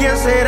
quien se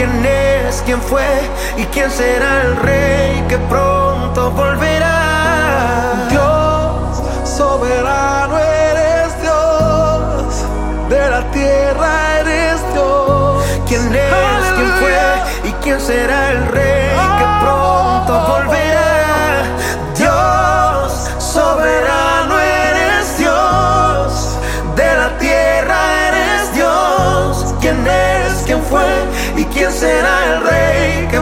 quién es, quién fue y quién será el rey que pronto volverá. Dios soberano eres Dios, de la tierra eres Dios. ¿Quién es, quién fue y quién será el rey?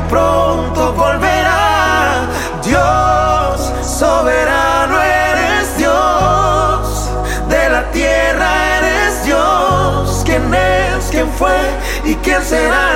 pronto volverá. Dios soberano eres Dios, de la tierra eres Dios. ¿Quién es, quién fue y quién será?